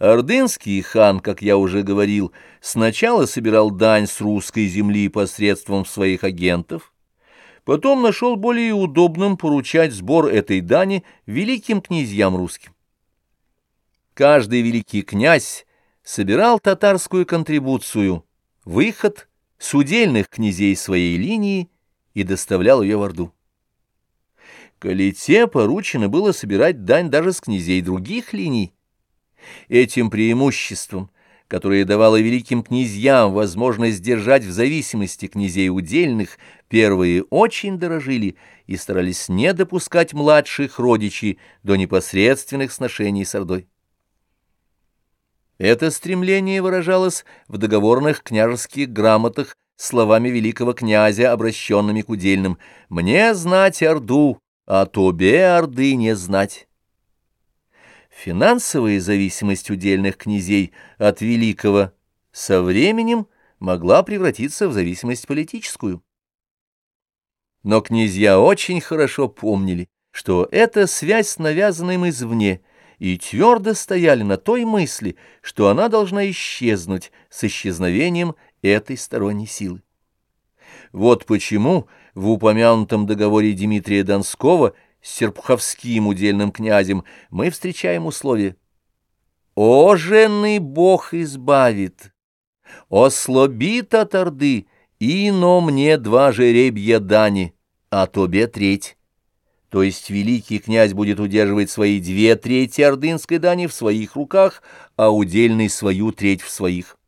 Ордынский хан, как я уже говорил, сначала собирал дань с русской земли посредством своих агентов, потом нашел более удобным поручать сбор этой дани великим князьям русским. Каждый великий князь собирал татарскую контрибуцию, выход с удельных князей своей линии и доставлял ее в Орду. Калите поручено было собирать дань даже с князей других линий. Этим преимуществом, которое давало великим князьям возможность держать в зависимости князей удельных, первые очень дорожили и старались не допускать младших родичей до непосредственных сношений с Ордой. Это стремление выражалось в договорных княжеских грамотах словами великого князя, обращенными к удельным «Мне знать Орду, а тобе Орды не знать». Финансовая зависимость удельных князей от великого со временем могла превратиться в зависимость политическую. Но князья очень хорошо помнили, что эта связь с навязанным извне – и твердо стояли на той мысли, что она должна исчезнуть с исчезновением этой сторонней силы. Вот почему в упомянутом договоре Дмитрия Донского Серпуховским удельным князем мы встречаем условие «О, женный Бог избавит! Ослабит от Орды, и но мне два жеребья дани, а тобе треть» то есть великий князь будет удерживать свои две трети ордынской дани в своих руках, а удельный свою треть в своих.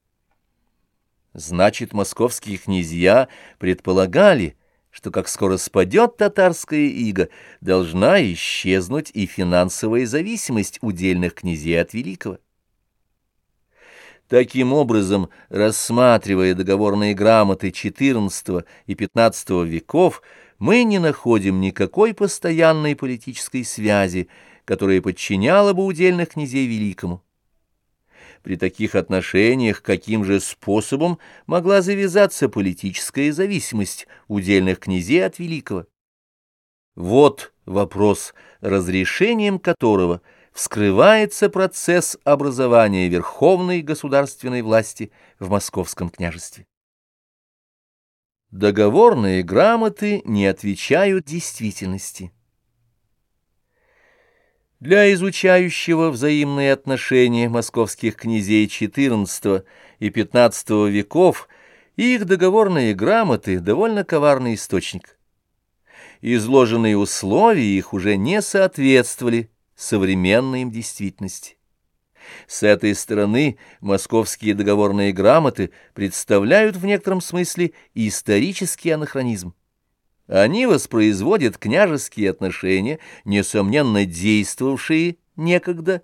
Значит, московские князья предполагали, что как скоро спадет татарская ига, должна исчезнуть и финансовая зависимость удельных князей от великого. Таким образом, рассматривая договорные грамоты XIV и XV веков, мы не находим никакой постоянной политической связи, которая подчиняла бы удельных князей великому. При таких отношениях каким же способом могла завязаться политическая зависимость удельных князей от великого? Вот вопрос, разрешением которого вскрывается процесс образования верховной государственной власти в московском княжестве. Договорные грамоты не отвечают действительности. Для изучающего взаимные отношения московских князей XIV и XV веков их договорные грамоты — довольно коварный источник. Изложенные условия их уже не соответствовали современной им действительности. С этой стороны московские договорные грамоты представляют в некотором смысле исторический анахронизм. Они воспроизводят княжеские отношения, несомненно действовавшие некогда,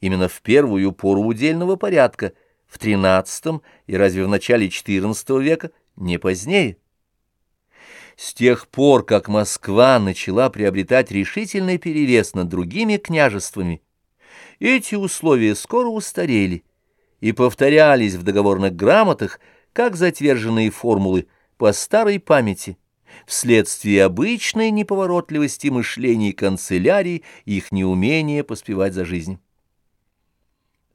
именно в первую пору удельного порядка, в XIII и разве в начале XIV века, не позднее. С тех пор, как Москва начала приобретать решительный перевес над другими княжествами, эти условия скоро устарели и повторялись в договорных грамотах как затверженные формулы по старой памяти, вследствие обычной неповоротливости мышлений канцелярии и их неумения поспевать за жизнью.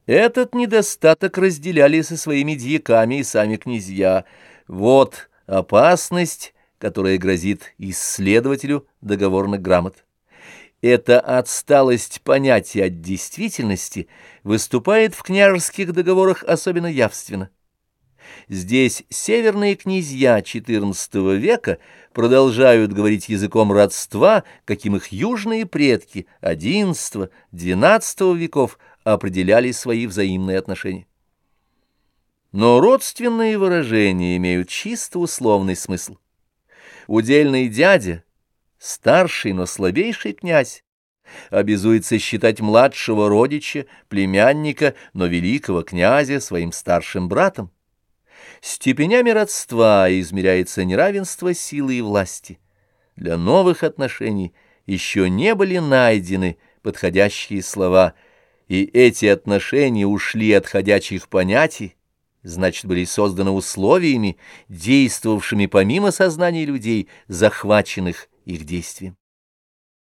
Этот недостаток разделяли со своими дьяками и сами князья. Вот опасность, которая грозит исследователю договорных грамот. Эта отсталость понятия от действительности выступает в княжеских договорах особенно явственно. Здесь северные князья XIV века продолжают говорить языком родства, каким их южные предки XI-XII веков определяли свои взаимные отношения. Но родственные выражения имеют чисто условный смысл. Удельный дядя — старший, но слабейший князь, обязуется считать младшего родича, племянника, но великого князя своим старшим братом. Степенями родства измеряется неравенство силы и власти. Для новых отношений еще не были найдены подходящие слова, и эти отношения ушли от ходячих понятий, значит, были созданы условиями, действовавшими помимо сознания людей, захваченных их действием.